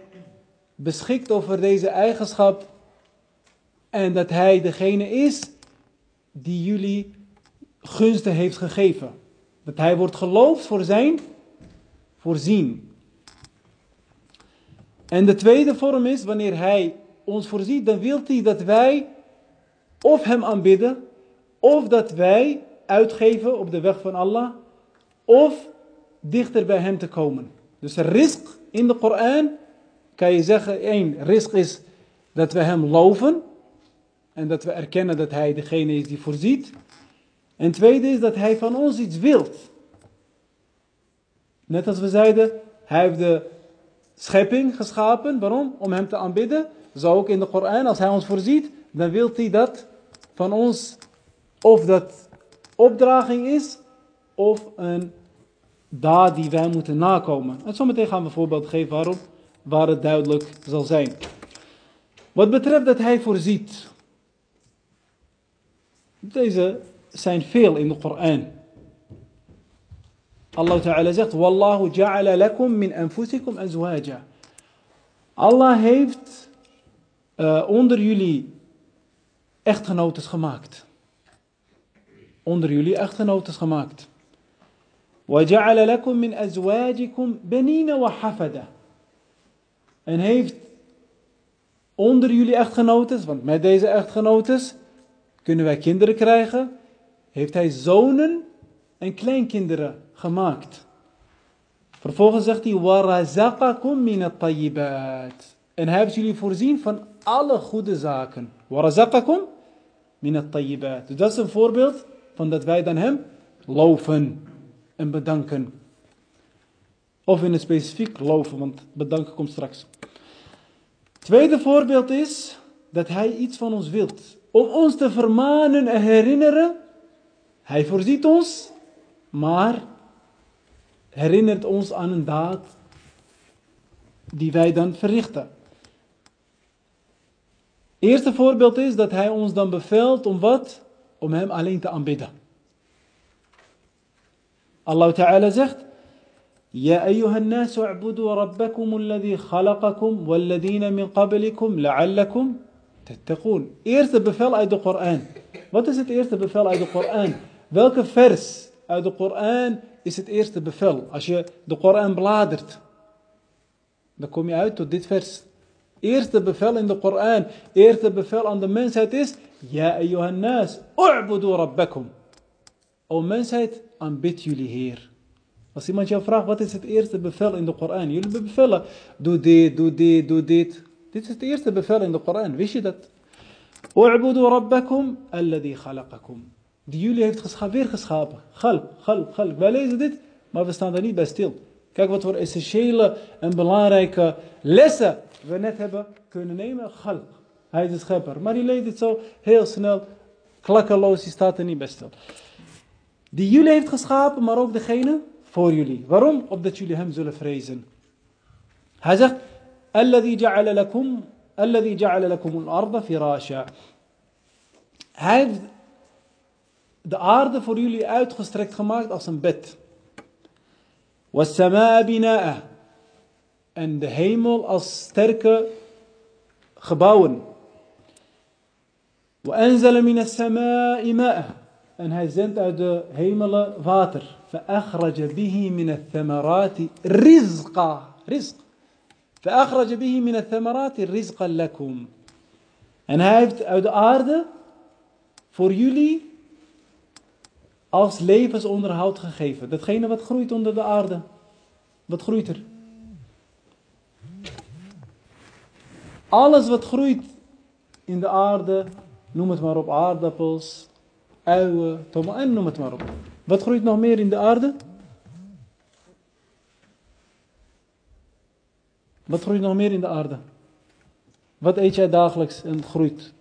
beschikt over deze eigenschap en dat hij degene is die jullie gunsten heeft gegeven. Dat hij wordt geloofd voor zijn voorzien. En de tweede vorm is, wanneer hij ons voorziet, dan wil hij dat wij of hem aanbidden, of dat wij uitgeven op de weg van Allah, of dichter bij hem te komen. Dus risk in de Koran kan je zeggen, één, risk is dat we hem loven en dat we erkennen dat hij degene is die voorziet. En tweede is dat hij van ons iets wilt. Net als we zeiden, hij heeft de schepping geschapen. Waarom? Om hem te aanbidden. Zo ook in de Koran, als hij ons voorziet, dan wil hij dat van ons, of dat opdraging is, of een daad die wij moeten nakomen. En zometeen gaan we een voorbeeld geven waarom, waar het duidelijk zal zijn. Wat betreft dat hij voorziet. Deze zijn veel in de Koran. Allah Ta'ala zegt, Wallahu ja'ala lakum min anfusikum azwaja. Allah heeft uh, onder jullie echtgenotes gemaakt. Onder jullie echtgenotes gemaakt. وَجَعَلَ لَكُم مِّنْ أَزْوَاجِكُمْ بَنِينَ وَحَفَدَ En heeft onder jullie echtgenotes, want met deze echtgenotes kunnen wij kinderen krijgen, heeft hij zonen en kleinkinderen gemaakt. Vervolgens zegt hij, وَرَزَقَكُم مِّنَ الطَّيِّبَاتِ En hij heeft jullie voorzien van alle goede zaken. وَرَزَقَكُم مِّنَ الطَّيِّبَاتِ Dus dat is een voorbeeld van dat wij dan hem loven en bedanken. Of in het specifiek loven, want bedanken komt straks. Tweede voorbeeld is dat hij iets van ons wilt. Om ons te vermanen en herinneren. Hij voorziet ons, maar herinnert ons aan een daad die wij dan verrichten. Eerste voorbeeld is dat hij ons dan beveelt om wat? Om hem alleen te aanbidden. Allah Ta'ala zegt: يا أيها الناس اعبدوا ربكم الذي خلقكم والذين من قبلكم لعلكم tattaqoon. Eerste bevel uit de Koran. Wat is het eerste bevel uit de Koran? Welke vers uit de Koran is het eerste bevel? Als je de Koran bladert, dan kom je uit tot dit vers. Eerste bevel in de Koran, eerste bevel aan de mensheid is: Ja, ayyuhan nas, u'budu rabbakum. O mensheid, aanbid jullie Heer. Als iemand je vraagt wat is het eerste bevel in de Koran, jullie bevelen: doe dit, doe dit, doe dit. Dit is het eerste bevel in de Koran, wist je dat? U'budu rabbakum, alladhi khalaqakum. Die jullie heeft geschapen, weer geschapen. Galb, galb, galb. Wij lezen dit, maar we staan er niet bij stil. Kijk wat voor essentiële en belangrijke lessen we net hebben kunnen nemen. Galb. Hij is de schepper. Maar die leest het zo heel snel, klakkeloos, die staat er niet bij stil. Die jullie heeft geschapen, maar ook degene voor jullie. Waarom? Opdat jullie hem zullen vrezen. Hij zegt, Alladhi ja'ala lakum, alladhi ja'ala lakum al-arda firasha. Hij heeft de aarde voor jullie uitgestrekt gemaakt als een bed. وَالسَّمَاءَ بِنَاءً En de hemel als sterke gebouwen. وَأَنزَلَ مِنَ السَّمَاءِ مَاءً En hij zendt uit de hemelen water. فأخرج به من الثمرات رزقا رزق فأخرج به من الثمرات رزقا لكم En hij heeft uit de aarde voor jullie als levensonderhoud gegeven. Datgene wat groeit onder de aarde. Wat groeit er? Alles wat groeit in de aarde, noem het maar op, aardappels, uien, tomaten, en noem het maar op. Wat groeit nog meer in de aarde? Wat groeit nog meer in de aarde? Wat eet jij dagelijks en het groeit?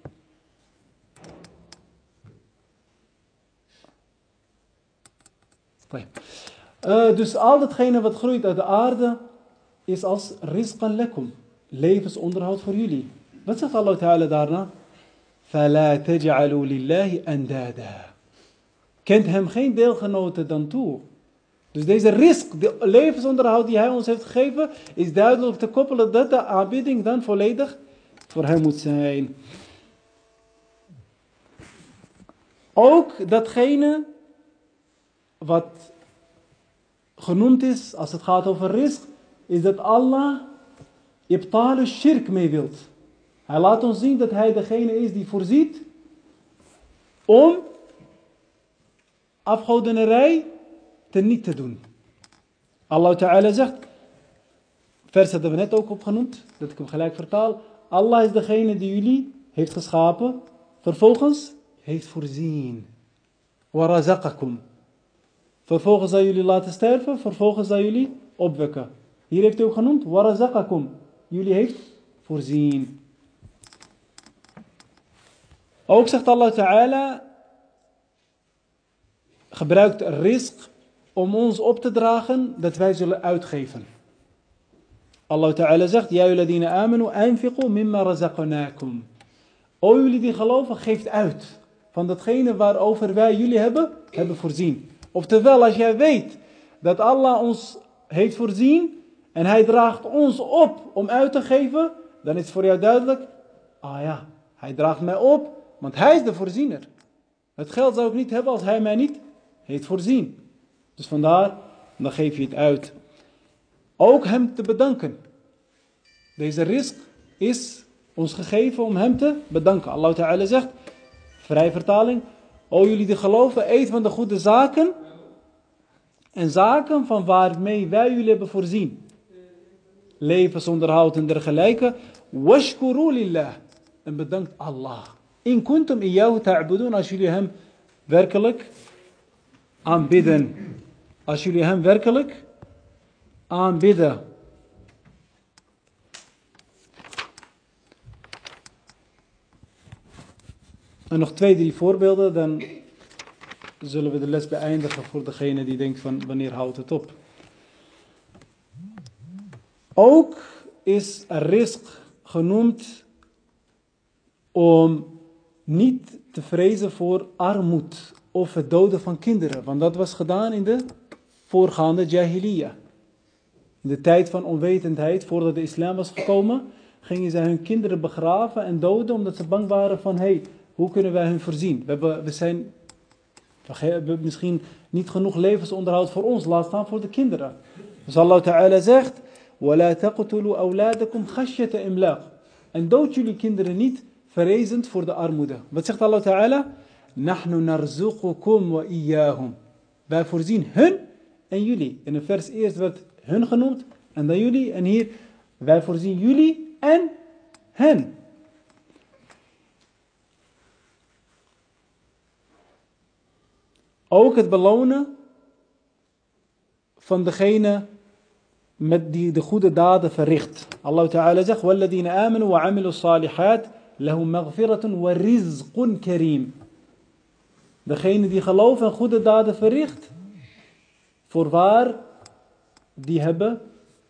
Uh, dus al datgene wat groeit uit de aarde is als rizqan lakum, levensonderhoud voor jullie. Wat zegt Allah Ta'ala daarna? فَلَا تَجْعَلُوا لِلَّهِ أَنْدَادًا Kent hem geen deelgenoten dan toe. Dus deze risk, de levensonderhoud die hij ons heeft gegeven, is duidelijk te koppelen dat de aanbidding dan volledig voor hem moet zijn. Ook datgene wat genoemd is als het gaat over risk, is dat Allah ibtale shirk mee wilt. Hij laat ons zien dat hij degene is die voorziet om afgodenerij te niet te doen. Allah Ta'ala zegt, vers hebben we net ook opgenoemd, dat ik hem gelijk vertaal. Allah is degene die jullie heeft geschapen, vervolgens heeft voorzien. Warazaqakum. Vervolgens zal jullie laten sterven, vervolgens zal jullie opwekken. Hier heeft hij ook genoemd, warazaqakum. Jullie heeft voorzien. Ook zegt Allah Ta'ala, gebruikt risk om ons op te dragen dat wij zullen uitgeven. Allah Ta'ala zegt, Ja jullie anfiqu mimma razaqnakum. O jullie die geloven, geeft uit van datgene waarover wij jullie hebben, hebben voorzien. Oftewel, als jij weet dat Allah ons heeft voorzien en hij draagt ons op om uit te geven, dan is het voor jou duidelijk, ah ja, hij draagt mij op, want hij is de voorziener. Het geld zou ik niet hebben als hij mij niet heeft voorzien. Dus vandaar, dan geef je het uit. Ook hem te bedanken. Deze risk is ons gegeven om hem te bedanken. Allah Ta'ala zegt, vrij vertaling, O jullie die geloven, eet van de goede zaken en zaken van waarmee wij jullie hebben voorzien. Levensonderhoud en dergelijke. Washkuru lillah. En bedankt Allah. In kuntum iyahu ta'budun als jullie hem werkelijk aanbidden. Als jullie hem werkelijk aanbidden. En nog twee, drie voorbeelden, dan zullen we de les beëindigen voor degene die denkt van wanneer houdt het op. Ook is risk genoemd om niet te vrezen voor armoed of het doden van kinderen. Want dat was gedaan in de voorgaande jahiliya. In de tijd van onwetendheid, voordat de islam was gekomen, gingen zij hun kinderen begraven en doden omdat ze bang waren van, hé, hey, hoe kunnen wij hun voorzien? We, hebben, we zijn we hebben misschien niet genoeg levensonderhoud voor ons, laat staan voor de kinderen. Dus Allah Ta'ala zegt, وَلَا تَقْتُلُوا أَوْلَادَكُمْ خَشْيَةَ إِمْلَاقٍ En dood jullie kinderen niet, verrezend voor de armoede. Wat zegt Allah Ta'ala? Nahnu narzuqukum wa iyahum. Wij voorzien hun en jullie. In een vers eerst werd hun genoemd en dan jullie. En hier, wij voorzien jullie en hen. Ook het belonen van degene met die de goede daden verricht. Allah Ta'ala zegt: "Walladina amanu wa 'amilu salihat lahum maghfiratun wa rizqun karim." Degene die geloof en goede daden verricht, voorwaar, die hebben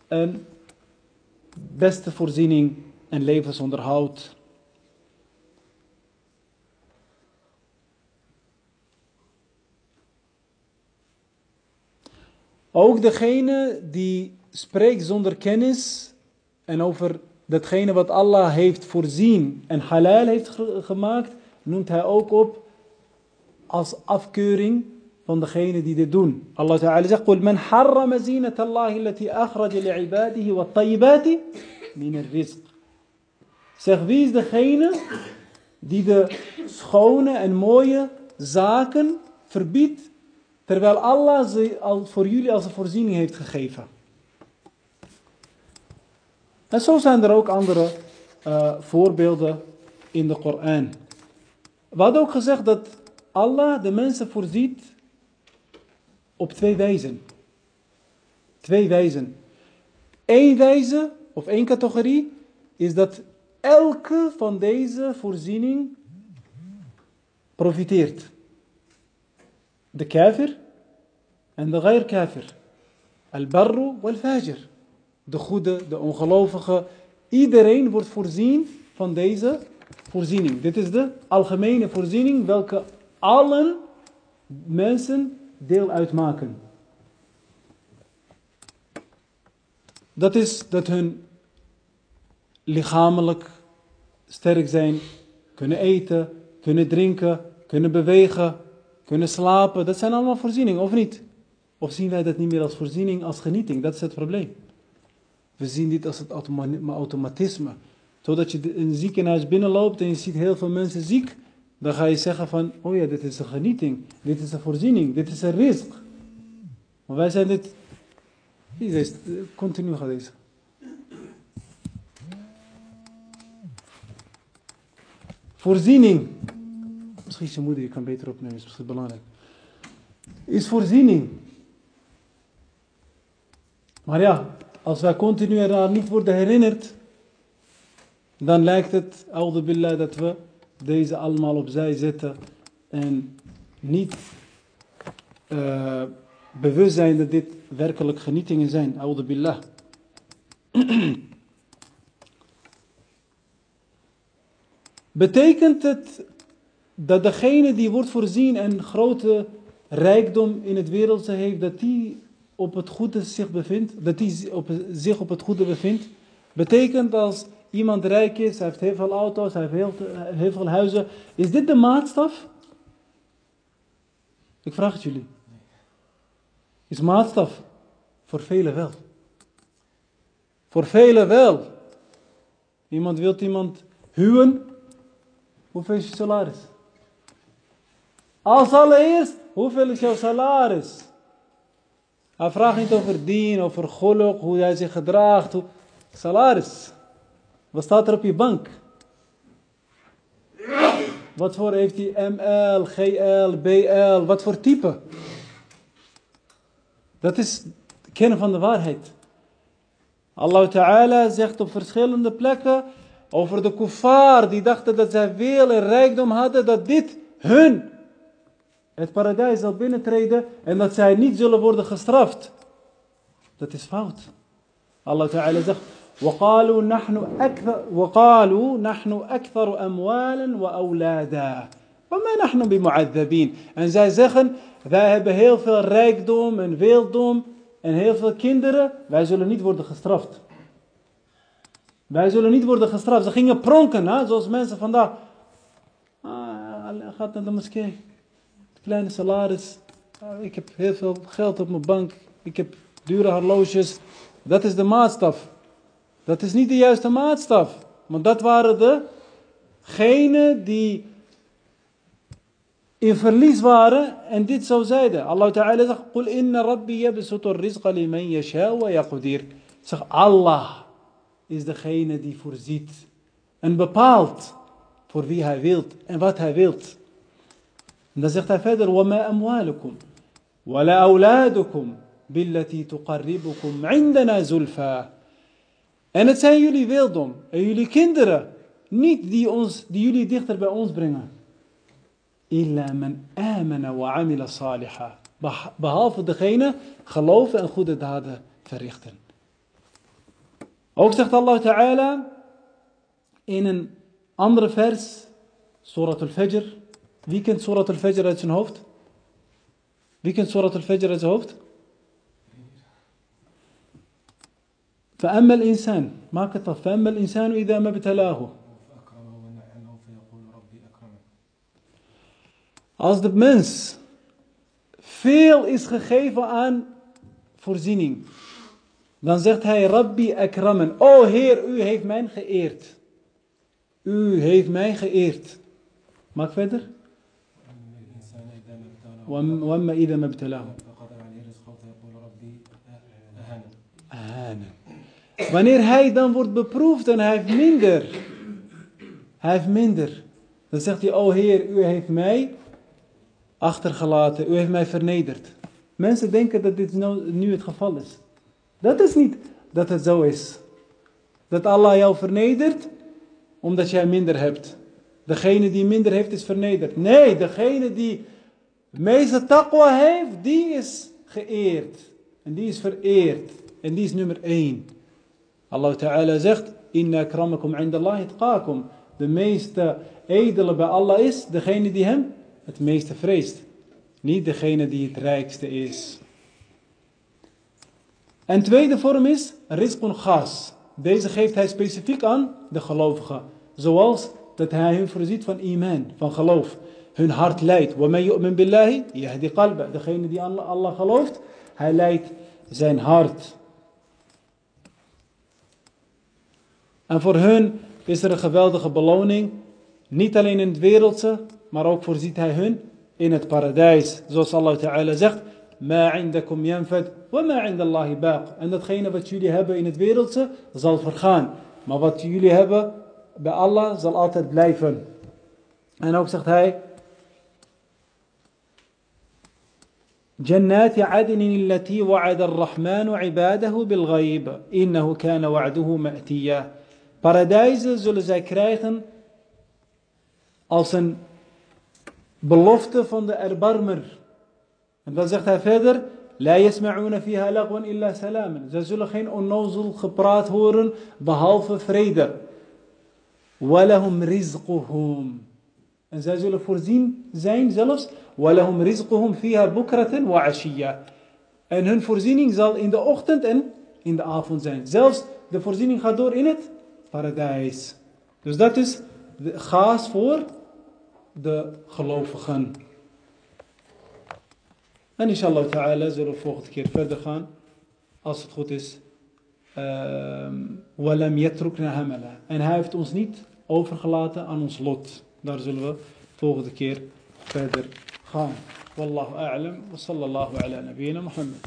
een beste voorziening en levensonderhoud. Ook degene die spreekt zonder kennis en over datgene wat Allah heeft voorzien en halal heeft gemaakt, noemt hij ook op als afkeuring van degene die dit doen. Allah Ta'ala zegt, قُلْ مَنْ حَرَّمَ زِينَةَ اللَّهِ الَّتِي أَخْرَجَ لِعِبَادِهِ وَالطَّيِّبَاتِ مِنَ الرِّزْقِ Zeg, wie is degene die de schone en mooie zaken verbiedt, terwijl Allah ze al voor jullie als een voorziening heeft gegeven? En zo zijn er ook andere uh, voorbeelden in de Koran. We hadden ook gezegd dat Allah de mensen voorziet op twee wijzen. Twee wijzen. Eén wijze, of één categorie, is dat elke van deze voorziening profiteert. De kafir en de ghair kafir. Al-barru wal-fajr. De goede, de ongelovige. Iedereen wordt voorzien van deze voorziening. Dit is de algemene voorziening welke allen mensen deel uitmaken. Dat is dat hun lichamelijk sterk zijn, kunnen eten, kunnen drinken, kunnen bewegen, kunnen slapen. Dat zijn allemaal voorzieningen, of niet? Of zien wij dat niet meer als voorziening, als genieting? Dat is het probleem. We zien dit als het automatisme. Totdat je in een ziekenhuis binnenloopt en je ziet heel veel mensen ziek, dan ga je zeggen van, oh ja, dit is een genieting, dit is een voorziening, dit is een risk. Maar wij zijn dit, deze, continu gaat. Voorziening. Misschien is je moeder, je kan beter opnemen, is misschien belangrijk. Is voorziening. Maar ja, als wij continu eraan niet worden herinnerd, dan lijkt het, billah, dat we deze allemaal opzij zetten en niet uh, bewust zijn dat dit werkelijk genietingen zijn. Audu billah. Betekent het dat degene die wordt voorzien en grote rijkdom in het wereldse heeft, dat die op het goede zich bevindt, dat die op, zich op het goede bevindt? Betekent als iemand rijk is, hij heeft heel veel auto's, hij heeft heel, heel veel huizen. Is dit de maatstaf? Ik vraag het jullie. Is maatstaf? Voor velen wel. Voor velen wel. Iemand wil iemand huwen. Hoeveel is je salaris? Als allereerst, hoeveel is jouw salaris? Hij vraagt niet over dien, over geluk, hoe jij zich gedraagt. Hoe... Salaris. Wat staat er op je bank? Wat voor heeft hij ML, GL, BL, wat voor type? Dat is kennen van de waarheid. Allah Ta'ala zegt op verschillende plekken over de kuffar die dachten dat zij veel en rijkdom hadden, dat dit hun het paradijs zal binnentreden en dat zij niet zullen worden gestraft. Dat is fout. Allah Ta'ala zegt وقالوا نحن أكثر وقالوا نحن أكثر أموالا وأولادا وما نحن بمعذبين en zij zeggen wij hebben heel veel rijkdom en weeldom en heel veel kinderen wij zullen niet worden gestraft wij zullen niet worden gestraft ze gingen pronken hè? zoals mensen vandaag ah, gaat naar de moskee kleine salaris ah, ik heb heel veel geld op mijn bank ik heb dure horloges dat is de maatstaf dat is niet de juiste maatstaf. Want dat waren degenen die in verlies waren en dit zo zeiden. Allah Ta'ala zegt, Qul inna rabbi yabsutu rizqa liman yasha wa yaqdir. Zeg, Allah is degene die voorziet en bepaalt voor wie hij wilt en wat hij wilt. En dan zegt hij verder, وَمَا أَمْوَالُكُمْ وَلَا أَوْلَادُكُمْ بِالَّتِي تُقَرِّبُكُمْ عِنْدَنَا زُلْفَى en het zijn jullie wildom en jullie kinderen niet die, ons, die jullie dichter bij ons brengen. Illa amana wa amila. Behalve degene geloven en goede daden verrichten. Ook zegt Allah Ta'ala in een andere vers, Surat al-Fajr. Wie kent Surat al-Fajr uit zijn hoofd? Wie kent Surat al-Fajr uit zijn hoofd? فأما الإنسان ما كتب فأما الإنسان إذا ما ابتلاه فأكرمه ونعمه فيقول ربي أكرمن Als de mens veel is gegeven aan voorziening, dan zegt hij Rabbi akramen. O Heer, u heeft mij geëerd. U heeft mij geëerd. Maak verder. أما الإنسان إذا ما ابتلاه وأم- وأما إذا ما ابتلاه فقدر Wanneer hij dan wordt beproefd en hij heeft minder, hij heeft minder, dan zegt hij, o Heer, u heeft mij achtergelaten, u heeft mij vernederd. Mensen denken dat dit nou, nu het geval is. Dat is niet dat het zo is. Dat Allah jou vernedert omdat jij minder hebt. Degene die minder heeft is vernederd. Nee, degene die meeste taqwa heeft, die is geëerd. En die is vereerd. En die is nummer één. Allah Ta'ala zegt, Inna akramakum indallahi itqakum. De meeste edele bij Allah is degene die hem het meeste vreest. Niet degene die het rijkste is. En tweede vorm is rizqun ghas. Deze geeft hij specifiek aan de gelovigen. Zoals dat hij hun voorziet van iman, van geloof. Hun hart leidt. وَمَنْ يُؤْمِنْ بِاللَّهِ يَهْدِ قَلْبَهُ. Degene die aan Allah gelooft, hij leidt zijn hart. En voor hun is er een geweldige beloning. Niet alleen in het wereldse, maar ook voorziet hij hun in het paradijs. Zoals Allah Ta'ala zegt. Ma indakum yanfad wa ma indallahi baq. En datgene wat jullie hebben in het wereldse zal vergaan. Maar wat jullie hebben bij Allah zal altijd blijven. En ook zegt hij. جنات عدن التي وعد الرحمن عباده بالغيب إنه كان وعده مأتيا Paradijzen zullen zij krijgen als een belofte van de erbarmer. En dan zegt hij verder, La yasma'una fiha lagwan illa. Zij zullen geen onnozel gepraat horen, behalve vrede. Walahum rizquhum. En zij zullen voorzien zijn zelfs. Walahum rizquhum fiha bukraten wa ashiya. En hun voorziening zal in de ochtend en in de avond zijn. Zelfs de voorziening gaat door in het paradijs. Dus dat is de gaas voor de gelovigen. En inshallah ta'ala zullen we volgende keer verder gaan. Als het goed is. Walam yatrukna hamala. En hij heeft ons niet overgelaten aan ons lot. Daar zullen we volgende keer verder gaan. Wallahu a'lam. Wa sallallahu ala nabiyyina Muhammad.